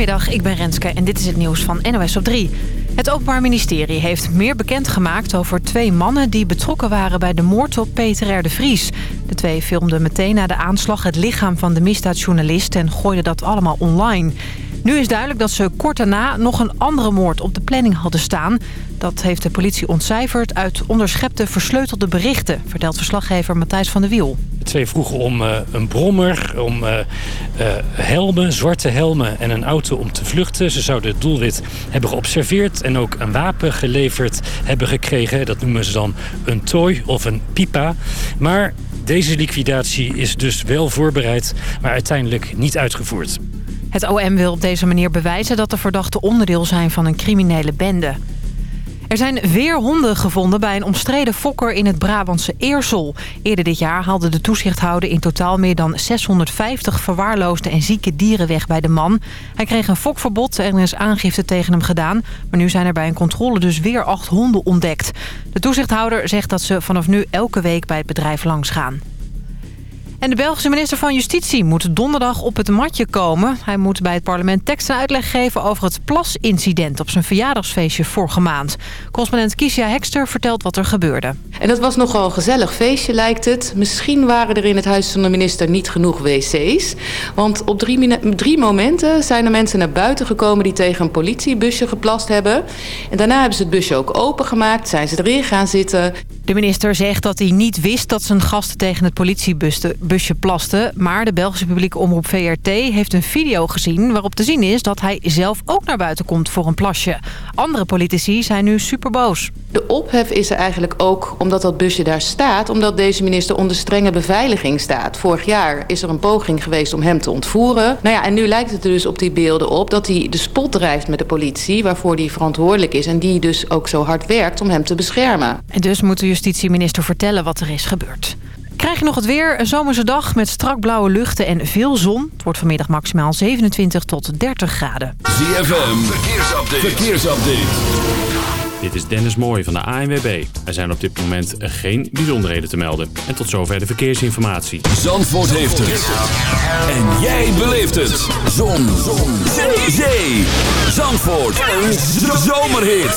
Goedemiddag, ik ben Renske en dit is het nieuws van NOS op 3. Het Openbaar Ministerie heeft meer bekendgemaakt over twee mannen... die betrokken waren bij de moord op Peter R. de Vries. De twee filmden meteen na de aanslag het lichaam van de misdaadjournalist... en gooiden dat allemaal online. Nu is duidelijk dat ze kort daarna nog een andere moord op de planning hadden staan. Dat heeft de politie ontcijferd uit onderschepte versleutelde berichten... vertelt verslaggever Matthijs van de Wiel. Twee vroegen om eh, een brommer, om eh, eh, helmen, zwarte helmen en een auto om te vluchten. Ze zouden het doelwit hebben geobserveerd en ook een wapen geleverd hebben gekregen. Dat noemen ze dan een tooi of een pipa. Maar deze liquidatie is dus wel voorbereid, maar uiteindelijk niet uitgevoerd. Het OM wil op deze manier bewijzen dat de verdachten onderdeel zijn van een criminele bende. Er zijn weer honden gevonden bij een omstreden fokker in het Brabantse Eersel. Eerder dit jaar haalde de toezichthouder in totaal meer dan 650 verwaarloosde en zieke dieren weg bij de man. Hij kreeg een fokverbod en er is aangifte tegen hem gedaan. Maar nu zijn er bij een controle dus weer acht honden ontdekt. De toezichthouder zegt dat ze vanaf nu elke week bij het bedrijf langs gaan. En de Belgische minister van Justitie moet donderdag op het matje komen. Hij moet bij het parlement tekst en uitleg geven over het plasincident op zijn verjaardagsfeestje vorige maand. Correspondent Kiesja Hekster vertelt wat er gebeurde. En dat was nogal een gezellig feestje lijkt het. Misschien waren er in het huis van de minister niet genoeg wc's. Want op drie, momenten zijn er mensen naar buiten gekomen die tegen een politiebusje geplast hebben. En daarna hebben ze het busje ook opengemaakt, zijn ze erin gaan zitten. De minister zegt dat hij niet wist dat zijn gasten tegen het politiebusje busje plaste. Maar de Belgische publieke omroep VRT heeft een video gezien... waarop te zien is dat hij zelf ook naar buiten komt voor een plasje. Andere politici zijn nu superboos. De ophef is er eigenlijk ook omdat dat busje daar staat... omdat deze minister onder strenge beveiliging staat. Vorig jaar is er een poging geweest om hem te ontvoeren. Nou ja, en nu lijkt het er dus op die beelden op... dat hij de spot drijft met de politie waarvoor hij verantwoordelijk is... en die dus ook zo hard werkt om hem te beschermen. En dus moet de justitieminister vertellen wat er is gebeurd. Krijg je nog het weer. Een zomerse dag met strak blauwe luchten en veel zon. Het wordt vanmiddag maximaal 27 tot 30 graden. ZFM, verkeersupdate. verkeersupdate. Dit is Dennis Mooij van de ANWB. Er zijn op dit moment geen bijzonderheden te melden. En tot zover de verkeersinformatie. Zandvoort heeft het. En jij beleeft het. Zon. zon. Zee. Zandvoort. Een zomerhit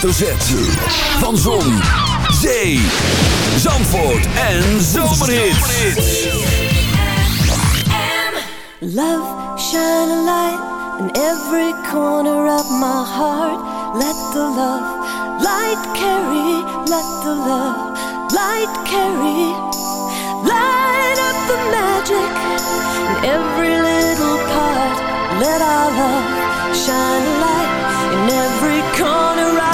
hoofdletter Z. Van Zon, Zee, Zandvoort en Zomerhits. Love, shine a light in every corner of my heart. Let the love light carry, let the love light carry. Light up the magic in every little part. Let our love shine a light in every corner. of my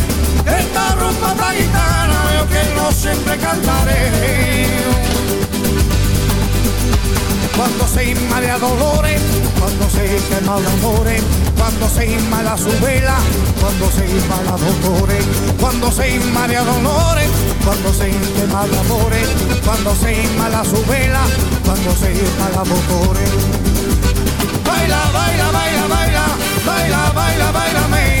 esta rumba taitana yo que no siempre cantaré. Cuando se inma dolores, cuando se quema de amores, cuando se inma la su vela, cuando se inma dolores, cuando se inma de dolores, cuando se quema de amores, cuando se inma la su vela, cuando se inma Baila, baila, baila, baila, baila, baila, baila, baila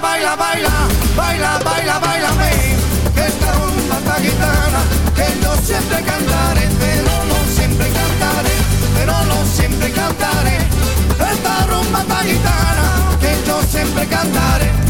baila, baila, baila, baila, baila, baila, esta rumba está gitana, que yo siempre cantaré, pero no siempre cantaré, pero no siempre cantaré, esta rumba está gitana, que yo siempre cantaré.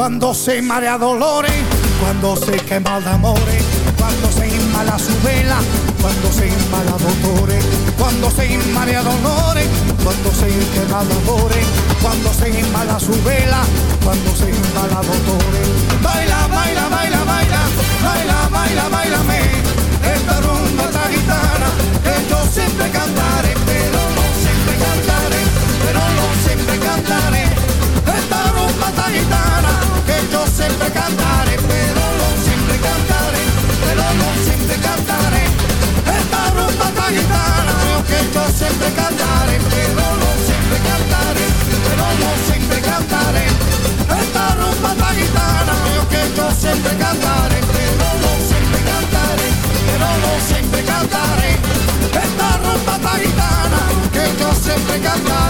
Cuando se marea dolores, cuando se quema el amores, cuando se inmala su vela, cuando se inmala dolores, cuando se inmala dolores, cuando se quema dolores, cuando se inmala su vela, cuando se inmala dolores. Baila, baila, baila, baila, baila, baila, baila, esta rumba esta gitana que yo siempre cantaré. sempre cantare, pero no sempre cantare, però non sempre cantare. E rumba tanta chitarra, io che yo sempre cantare, pero non sempre cantare, però non sempre cantare. E rumba tanta chitarra, io che yo sempre cantare, pero non sempre cantare, però non sempre cantare. E rumba tanta guitarra, che yo sempre cantare.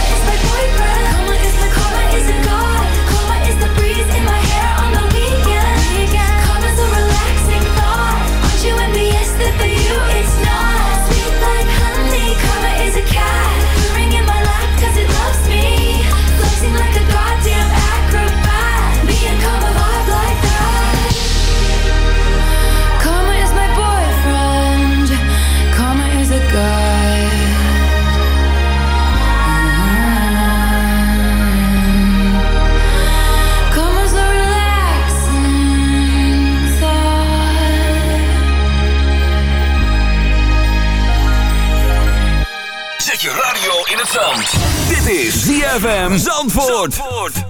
ZFM Zandvoort. Zandvoort.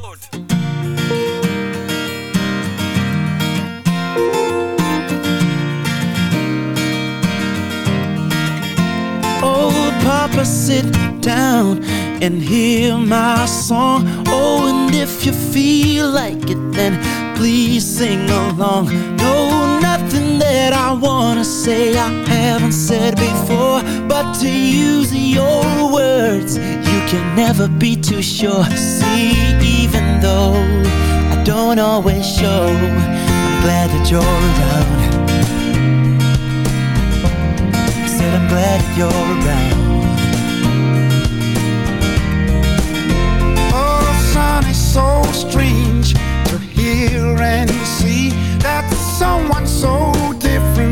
Oh, Papa, sit down and hear my song. Oh, and if you feel like it, then please sing along. No, nothing that I wanna say I haven't said before, but to use your words, you can never be too sure See, even though I don't always show I'm glad that you're around Said I'm glad that you're around Oh, son, it's so strange To hear and see That someone so different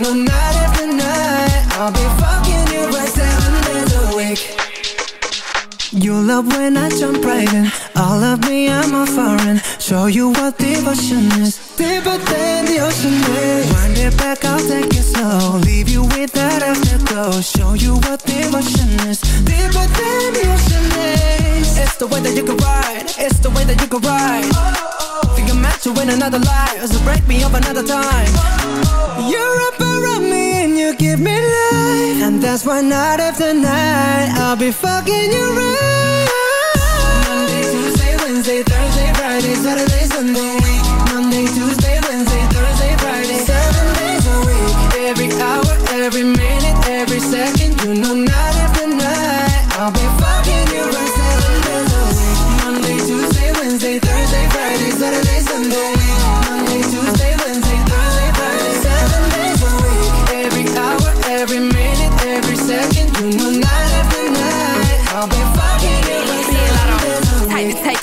no night night I'll be fucking you seven days a week love when I jump right in All of me, I'm a foreign Show you what devotion is Deeper than the ocean is Wind it back, I'll take it slow Leave you with that afterglow Show you what devotion is Deeper than the ocean is It's the way that you can ride It's the way that you can ride oh, oh, oh. another life So break me up another time you're up around me and you give me life And that's why night after night I'll be fucking you right Monday, Tuesday, Wednesday, Thursday, Friday, Saturday, Sunday Monday, Tuesday, Wednesday, Thursday, Friday Seven days a week Every hour, every minute, every second You know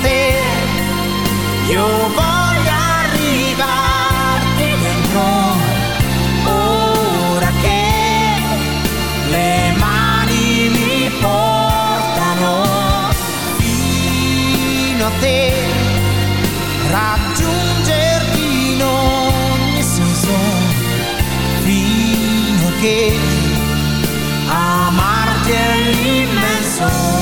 te io voglio arrivarti dentro ora che le mani mi portano fino a te raggiungerti in ogni senso fino a che amarti è l'immenso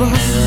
boss.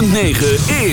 9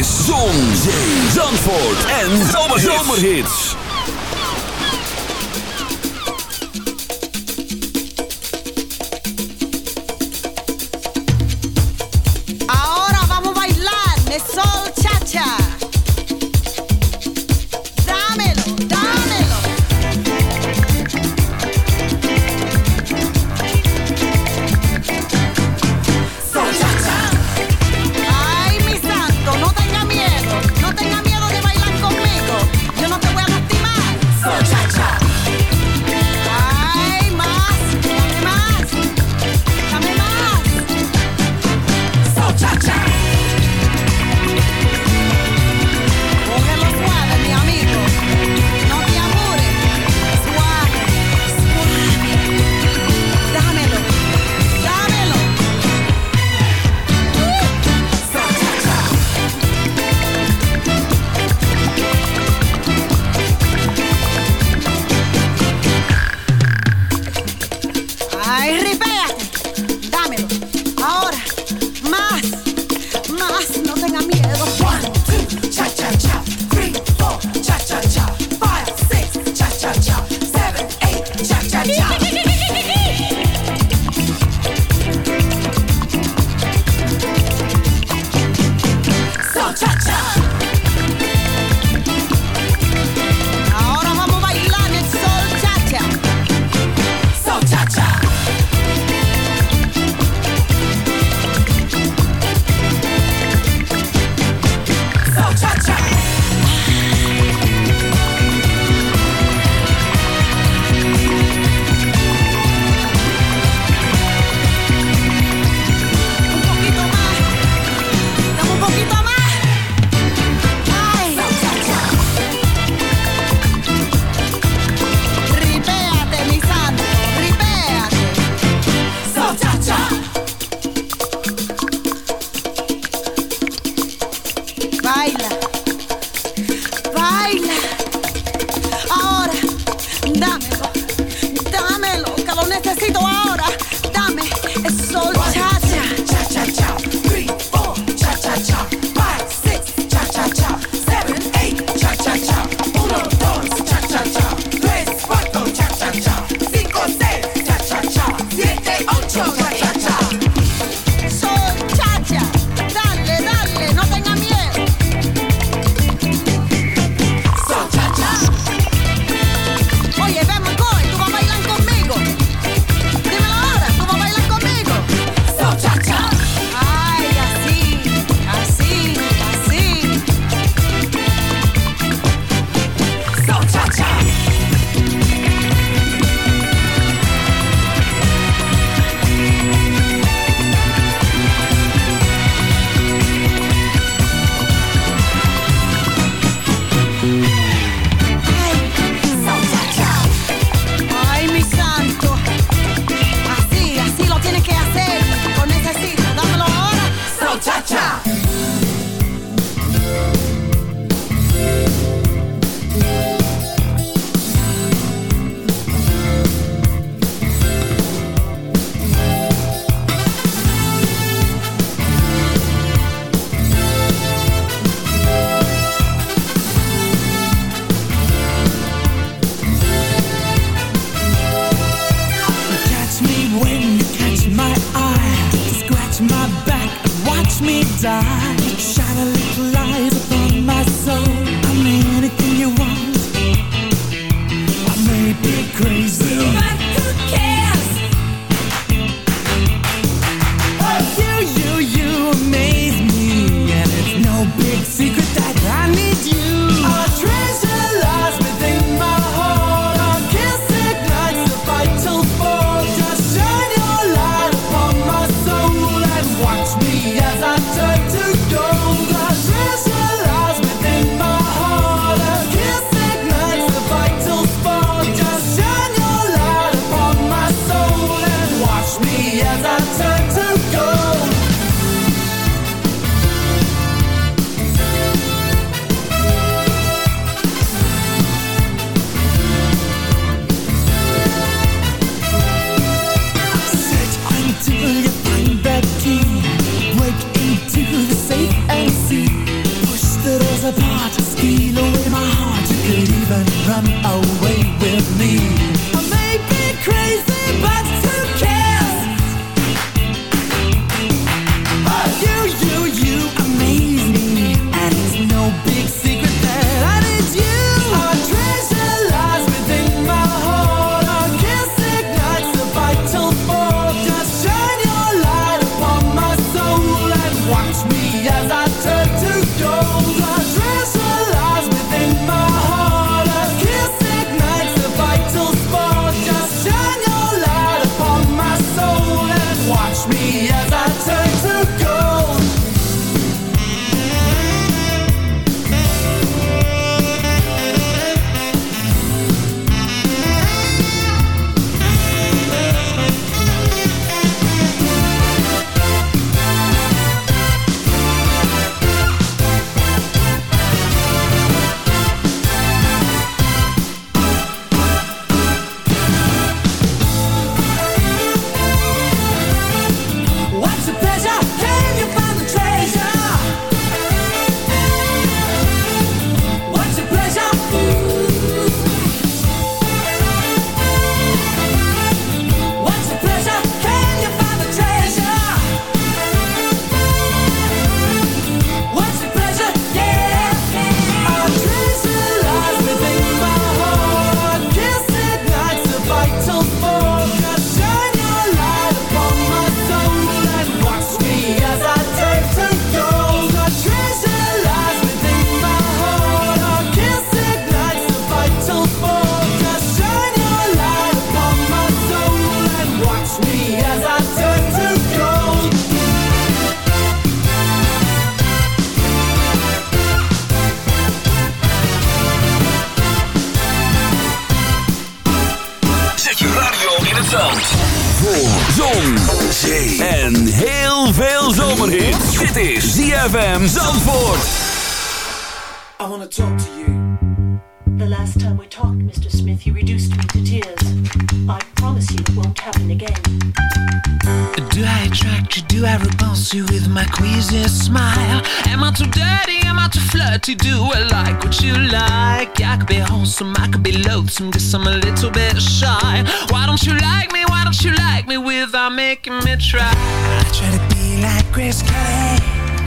making me try. I try to be like Grace Kelly,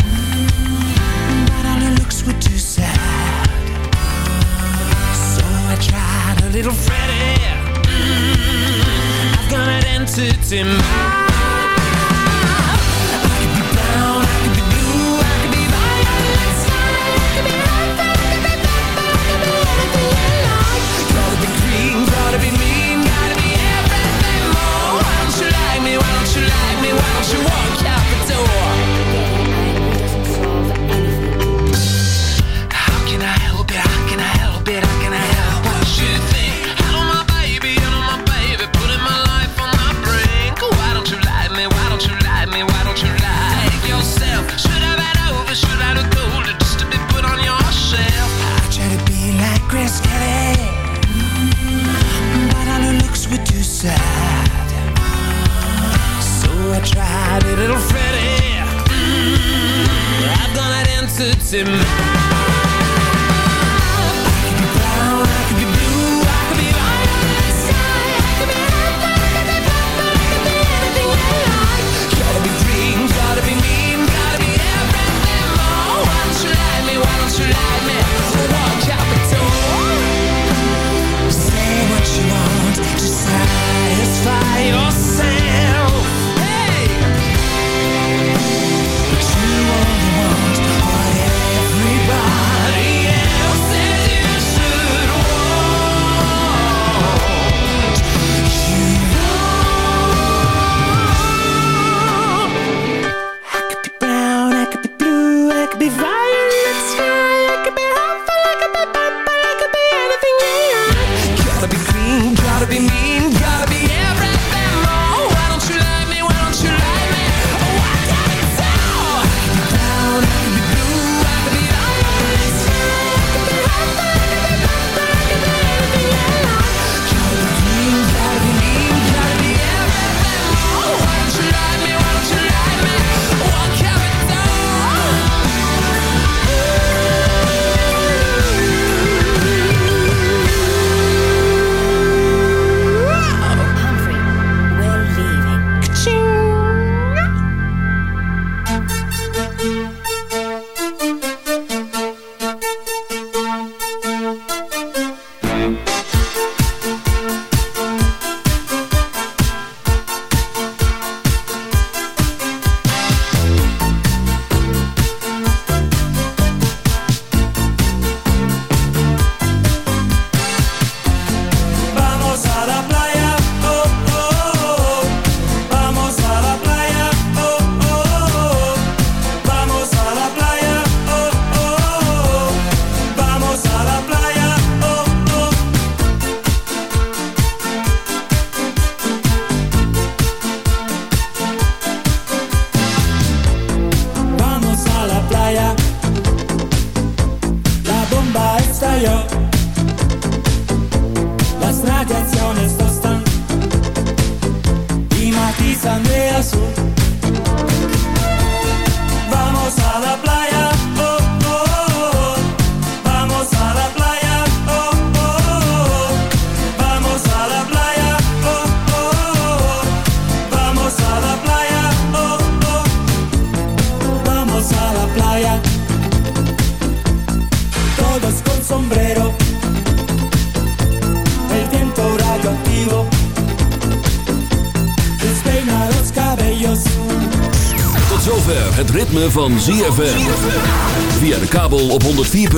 mm, but all her looks were too sad. So I tried a little Freddie. Mm, I've got an entity mind.